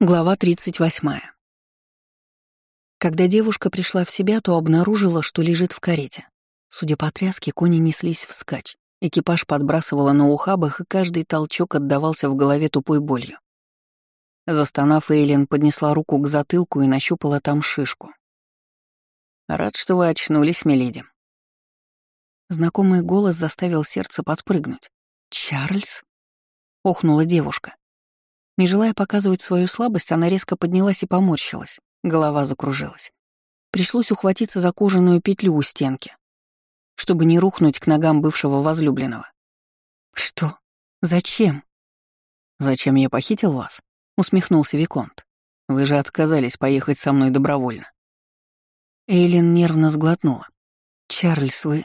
Глава 38. Когда девушка пришла в себя, то обнаружила, что лежит в карете. Судя по тряске, кони неслись вскачь. Экипаж подбрасывала на ухабах, и каждый толчок отдавался в голове тупой болью. Застонав, Эйлин поднесла руку к затылку и нащупала там шишку. «Рад, что вы очнулись, миледи». Знакомый голос заставил сердце подпрыгнуть. «Чарльз?» — охнула девушка. Не желая показывать свою слабость, она резко поднялась и поморщилась. Голова закружилась. Пришлось ухватиться за кожаную петлю у стенки, чтобы не рухнуть к ногам бывшего возлюбленного. «Что? Зачем?» «Зачем я похитил вас?» — усмехнулся Виконт. «Вы же отказались поехать со мной добровольно». Эйлин нервно сглотнула. «Чарльз, вы...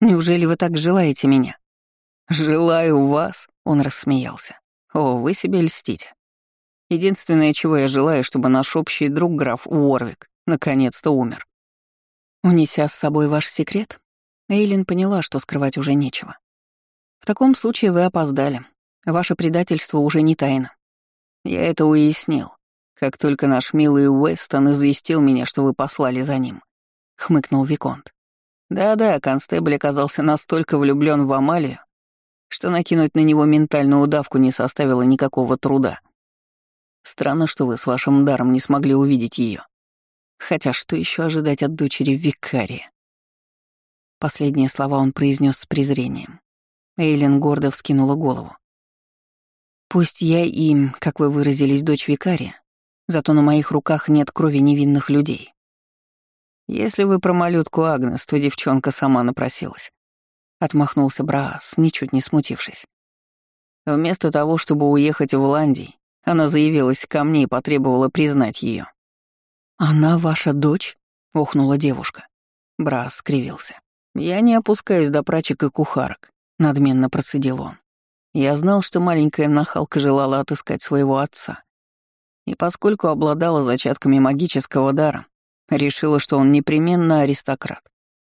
Неужели вы так желаете меня?» «Желаю вас», — он рассмеялся. О, вы себе льстите. Единственное, чего я желаю, чтобы наш общий друг граф Уорвик наконец-то умер. Унеся с собой ваш секрет, Эйлин поняла, что скрывать уже нечего. В таком случае вы опоздали. Ваше предательство уже не тайна. Я это уяснил, как только наш милый Уэстон известил меня, что вы послали за ним, — хмыкнул Виконт. Да-да, констебль оказался настолько влюблен в Амалию, что накинуть на него ментальную удавку не составило никакого труда. Странно, что вы с вашим даром не смогли увидеть ее. Хотя что еще ожидать от дочери викария? Последние слова он произнес с презрением. Эйлин гордо вскинула голову. Пусть я им, как вы выразились, дочь викария, зато на моих руках нет крови невинных людей. Если вы про малютку Агнес, то девчонка сама напросилась. Отмахнулся Браас, ничуть не смутившись. Вместо того, чтобы уехать в Ландий, она заявилась ко мне и потребовала признать ее. «Она ваша дочь?» — охнула девушка. Брас скривился. «Я не опускаюсь до прачек и кухарок», — надменно процедил он. Я знал, что маленькая нахалка желала отыскать своего отца. И поскольку обладала зачатками магического дара, решила, что он непременно аристократ.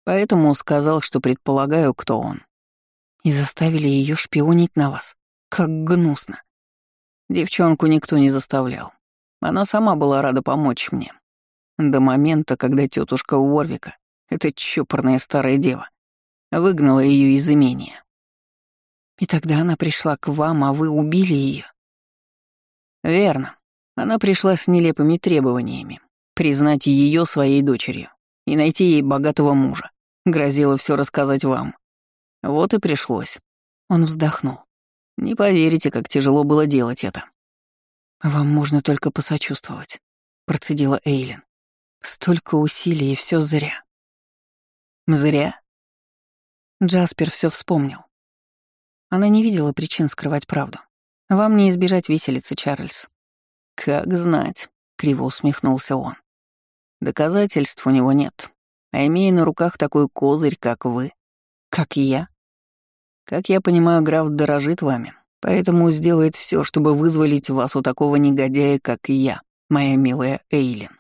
Поэтому сказал, что предполагаю, кто он. И заставили ее шпионить на вас. Как гнусно. Девчонку никто не заставлял. Она сама была рада помочь мне. До момента, когда тетушка Уорвика, эта чопорная старая дева, выгнала ее из имения. И тогда она пришла к вам, а вы убили ее. Верно. Она пришла с нелепыми требованиями. Признать ее своей дочерью и найти ей богатого мужа. Грозила все рассказать вам. Вот и пришлось. Он вздохнул. Не поверите, как тяжело было делать это. Вам можно только посочувствовать, процедила Эйлин. Столько усилий, и все зря. Зря? Джаспер все вспомнил. Она не видела причин скрывать правду. Вам не избежать виселицы, Чарльз. Как знать, криво усмехнулся он. Доказательств у него нет. А имея на руках такой козырь, как вы, как я, как я понимаю, граф дорожит вами, поэтому сделает все, чтобы вызволить вас у такого негодяя, как я, моя милая Эйлин.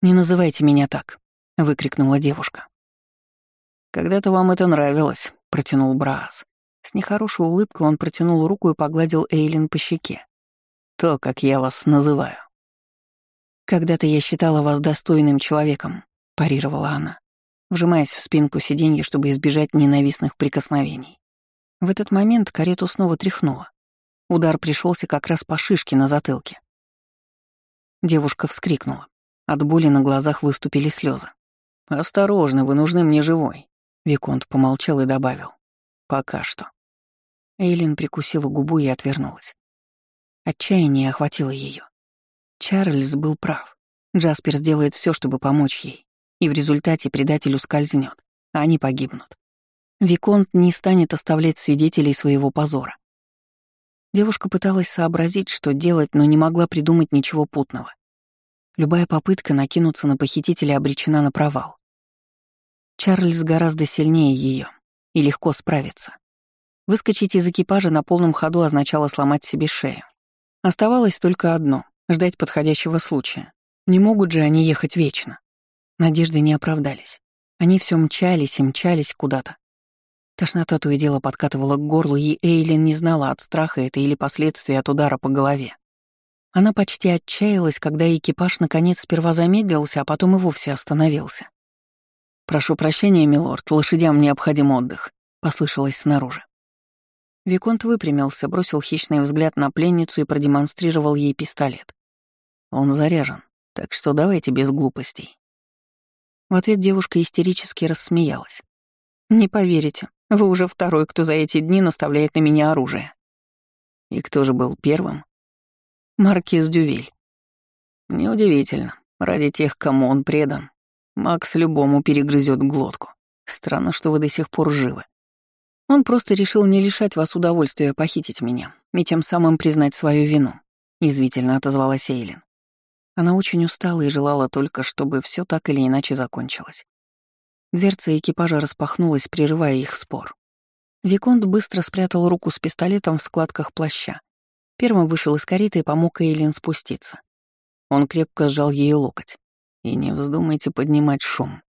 «Не называйте меня так», — выкрикнула девушка. «Когда-то вам это нравилось», — протянул Браас. С нехорошей улыбкой он протянул руку и погладил Эйлин по щеке. «То, как я вас называю». «Когда-то я считала вас достойным человеком, парировала она, вжимаясь в спинку сиденья, чтобы избежать ненавистных прикосновений. В этот момент карету снова тряхнуло. Удар пришелся как раз по шишке на затылке. Девушка вскрикнула. От боли на глазах выступили слезы. «Осторожно, вы нужны мне живой», — Виконт помолчал и добавил. «Пока что». Эйлин прикусила губу и отвернулась. Отчаяние охватило ее. Чарльз был прав. Джаспер сделает все, чтобы помочь ей и в результате предатель ускользнет, а они погибнут. Виконт не станет оставлять свидетелей своего позора. Девушка пыталась сообразить, что делать, но не могла придумать ничего путного. Любая попытка накинуться на похитителя обречена на провал. Чарльз гораздо сильнее ее и легко справится. Выскочить из экипажа на полном ходу означало сломать себе шею. Оставалось только одно — ждать подходящего случая. Не могут же они ехать вечно. Надежды не оправдались. Они все мчались и мчались куда-то. Тошнота то и дело подкатывала к горлу, и Эйлин не знала, от страха это или последствия от удара по голове. Она почти отчаялась, когда экипаж наконец сперва замедлился, а потом и вовсе остановился. «Прошу прощения, милорд, лошадям необходим отдых», — послышалось снаружи. Виконт выпрямился, бросил хищный взгляд на пленницу и продемонстрировал ей пистолет. «Он заряжен, так что давайте без глупостей». В ответ девушка истерически рассмеялась. «Не поверите, вы уже второй, кто за эти дни наставляет на меня оружие». «И кто же был первым?» «Маркиз Дювиль». «Неудивительно. Ради тех, кому он предан, Макс любому перегрызет глотку. Странно, что вы до сих пор живы. Он просто решил не лишать вас удовольствия похитить меня и тем самым признать свою вину», — язвительно отозвалась Эйлин. Она очень устала и желала только, чтобы все так или иначе закончилось. Дверца экипажа распахнулась, прерывая их спор. Виконт быстро спрятал руку с пистолетом в складках плаща. Первым вышел из кареты и помог Эйлин спуститься. Он крепко сжал ее локоть. «И не вздумайте поднимать шум.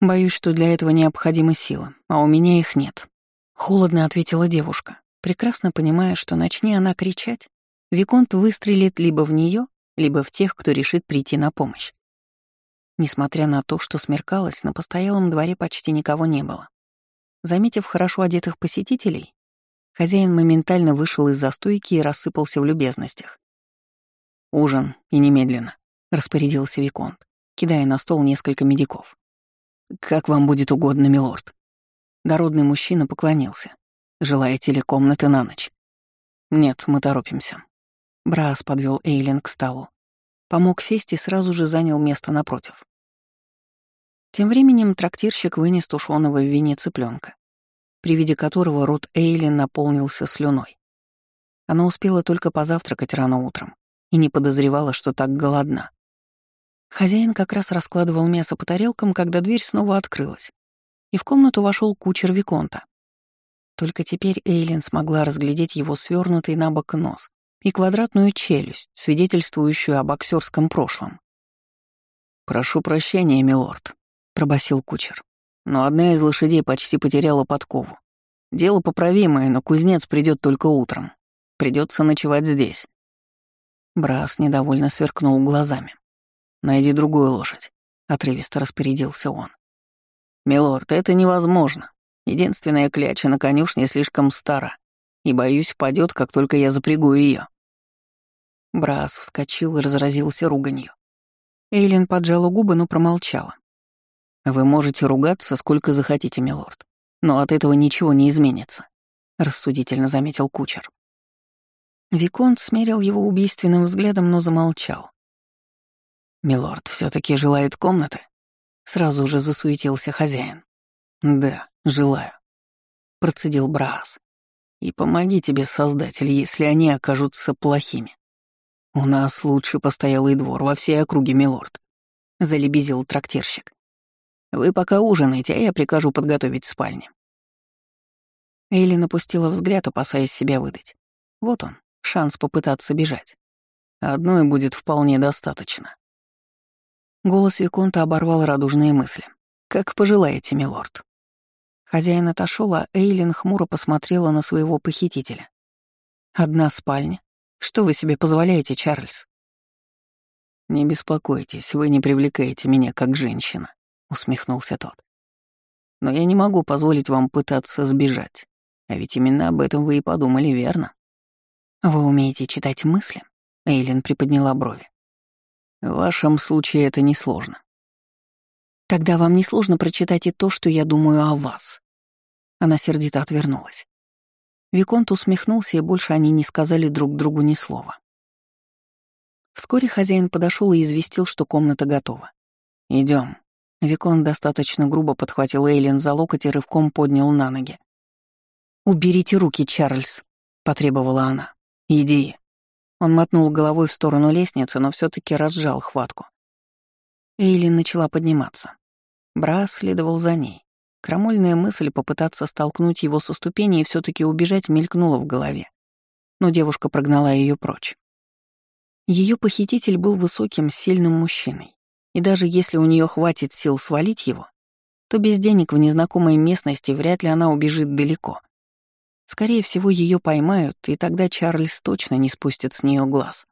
Боюсь, что для этого необходима сила, а у меня их нет». Холодно ответила девушка, прекрасно понимая, что начни она кричать, Виконт выстрелит либо в нее, либо в тех, кто решит прийти на помощь. Несмотря на то, что смеркалось, на постоялом дворе почти никого не было. Заметив хорошо одетых посетителей, хозяин моментально вышел из застойки и рассыпался в любезностях. «Ужин, и немедленно», — распорядился Виконт, кидая на стол несколько медиков. «Как вам будет угодно, милорд». Дородный мужчина поклонился. «Желаете ли комнаты на ночь?» «Нет, мы торопимся», Брас подвел Эйлин к столу. Помог сесть и сразу же занял место напротив. Тем временем трактирщик вынес тушеного в вине цыпленка, при виде которого рот Эйлин наполнился слюной. Она успела только позавтракать рано утром и не подозревала, что так голодна. Хозяин как раз раскладывал мясо по тарелкам, когда дверь снова открылась, и в комнату вошел кучер Виконта. Только теперь Эйлин смогла разглядеть его свернутый на бок нос и квадратную челюсть, свидетельствующую о боксерском прошлом. «Прошу прощения, милорд», — пробасил кучер. «Но одна из лошадей почти потеряла подкову. Дело поправимое, но кузнец придет только утром. Придется ночевать здесь». Брас недовольно сверкнул глазами. «Найди другую лошадь», — отрывисто распорядился он. «Милорд, это невозможно. Единственная кляча на конюшне слишком стара, и, боюсь, падет, как только я запрягу ее. Брас вскочил и разразился руганью. Эйлин поджала губы, но промолчала. «Вы можете ругаться сколько захотите, милорд, но от этого ничего не изменится», — рассудительно заметил кучер. Виконт смерил его убийственным взглядом, но замолчал. «Милорд все таки желает комнаты?» Сразу же засуетился хозяин. «Да, желаю», — процедил Браас. «И помоги тебе, Создатель, если они окажутся плохими». «У нас лучший постоялый двор во всей округе, милорд», — залебезил трактирщик. «Вы пока ужинаете, а я прикажу подготовить спальни». Элли напустила взгляд, опасаясь себя выдать. Вот он, шанс попытаться бежать. Одной будет вполне достаточно. Голос Виконта оборвал радужные мысли. «Как пожелаете, милорд». Хозяин отошел, а Эйлин хмуро посмотрела на своего похитителя. «Одна спальня, что вы себе позволяете, Чарльз?» «Не беспокойтесь, вы не привлекаете меня как женщина», — усмехнулся тот. «Но я не могу позволить вам пытаться сбежать. А ведь именно об этом вы и подумали, верно?» «Вы умеете читать мысли?» — Эйлин приподняла брови. «В вашем случае это несложно». «Тогда вам несложно прочитать и то, что я думаю о вас». Она сердито отвернулась. Виконт усмехнулся, и больше они не сказали друг другу ни слова. Вскоре хозяин подошел и известил, что комната готова. Идем. Виконт достаточно грубо подхватил Эйлин за локоть и рывком поднял на ноги. «Уберите руки, Чарльз», — потребовала она. «Иди». Он мотнул головой в сторону лестницы, но все таки разжал хватку. Эйлин начала подниматься. Брас следовал за ней. Крамольная мысль попытаться столкнуть его со ступени и все таки убежать мелькнула в голове. Но девушка прогнала ее прочь. Ее похититель был высоким, сильным мужчиной. И даже если у нее хватит сил свалить его, то без денег в незнакомой местности вряд ли она убежит далеко. Скорее всего, ее поймают, и тогда Чарльз точно не спустит с нее глаз.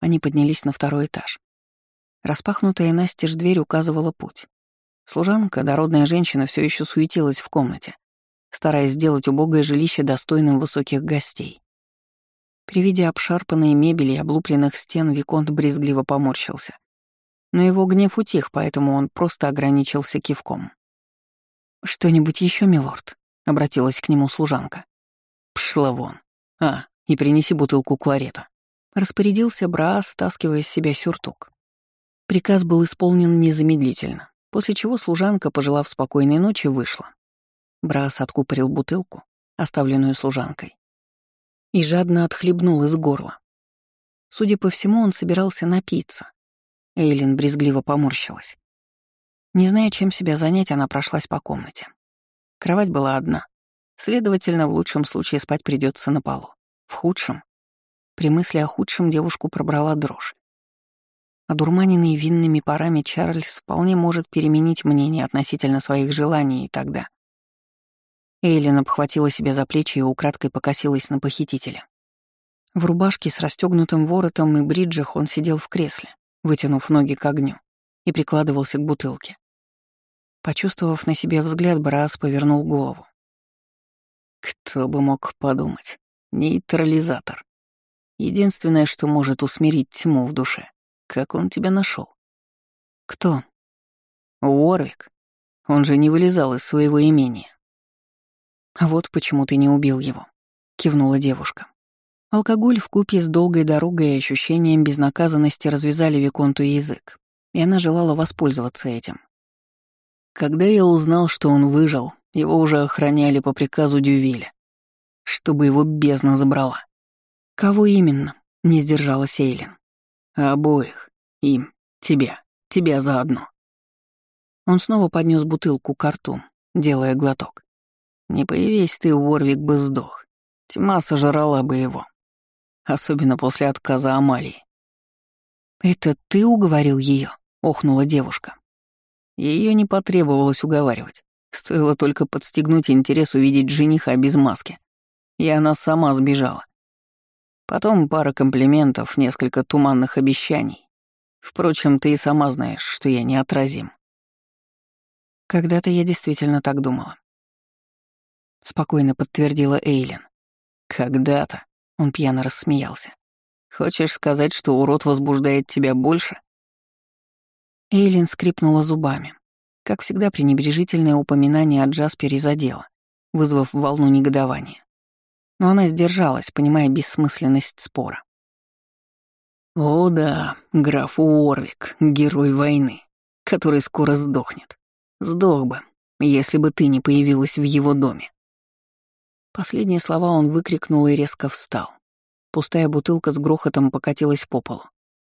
Они поднялись на второй этаж. Распахнутая настежь дверь указывала путь. Служанка, дородная женщина, все еще суетилась в комнате, стараясь сделать убогое жилище достойным высоких гостей. При виде обшарпанной мебели и облупленных стен Виконт брезгливо поморщился. Но его гнев утих, поэтому он просто ограничился кивком. «Что-нибудь еще, милорд?» — обратилась к нему служанка. «Пшла вон. А, и принеси бутылку кларета». Распорядился Бра, стаскивая с себя сюртук. Приказ был исполнен незамедлительно, после чего служанка, пожелав спокойной ночи, вышла. Брас откупорил бутылку, оставленную служанкой, и жадно отхлебнул из горла. Судя по всему, он собирался напиться. Эйлин брезгливо поморщилась. Не зная, чем себя занять, она прошлась по комнате. Кровать была одна. Следовательно, в лучшем случае спать придется на полу. В худшем. При мысли о худшем девушку пробрала дрожь. Одурманенный винными парами Чарльз вполне может переменить мнение относительно своих желаний и тогда. Эйлин обхватила себя за плечи и украдкой покосилась на похитителя. В рубашке с расстегнутым воротом и бриджах он сидел в кресле, вытянув ноги к огню, и прикладывался к бутылке. Почувствовав на себе взгляд, Брас повернул голову. Кто бы мог подумать. Нейтрализатор. Единственное, что может усмирить тьму в душе. Как он тебя нашел? Кто? Уорвик. Он же не вылезал из своего имения. А вот почему ты не убил его, кивнула девушка. Алкоголь в купе с долгой дорогой и ощущением безнаказанности развязали Виконту язык, и она желала воспользоваться этим. Когда я узнал, что он выжил, его уже охраняли по приказу Дювиля, чтобы его бездна забрала. Кого именно? Не сдержалась Эйлин. Обоих. Им. Тебя. Тебя заодно. Он снова поднес бутылку к рту, делая глоток. Не появись ты, Уорвик бы сдох. Тьма сожрала бы его. Особенно после отказа Амалии. «Это ты уговорил ее? охнула девушка. Ее не потребовалось уговаривать. Стоило только подстегнуть интерес увидеть жениха без маски. И она сама сбежала. Потом пара комплиментов, несколько туманных обещаний. Впрочем, ты и сама знаешь, что я неотразим. Когда-то я действительно так думала. Спокойно подтвердила Эйлин. Когда-то. Он пьяно рассмеялся. Хочешь сказать, что урод возбуждает тебя больше? Эйлин скрипнула зубами. Как всегда, пренебрежительное упоминание о Джаспере задело, вызвав волну негодования но она сдержалась, понимая бессмысленность спора. «О да, граф Уорвик, герой войны, который скоро сдохнет. Сдох бы, если бы ты не появилась в его доме». Последние слова он выкрикнул и резко встал. Пустая бутылка с грохотом покатилась по полу.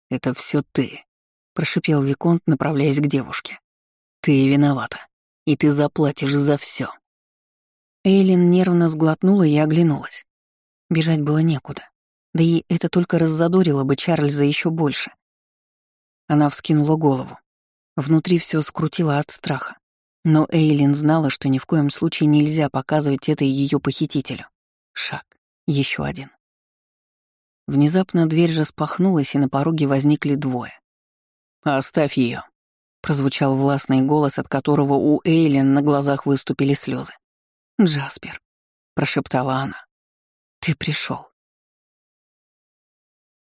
«Это все ты», — прошипел Виконт, направляясь к девушке. «Ты виновата, и ты заплатишь за все. Эйлин нервно сглотнула и оглянулась. Бежать было некуда. Да и это только раззадорило бы Чарльза еще больше. Она вскинула голову. Внутри все скрутило от страха. Но Эйлин знала, что ни в коем случае нельзя показывать это ее похитителю. Шаг. Еще один. Внезапно дверь распахнулась, и на пороге возникли двое. «Оставь ее, прозвучал властный голос, от которого у Эйлин на глазах выступили слезы. «Джаспер», — прошептала она, — «ты пришел.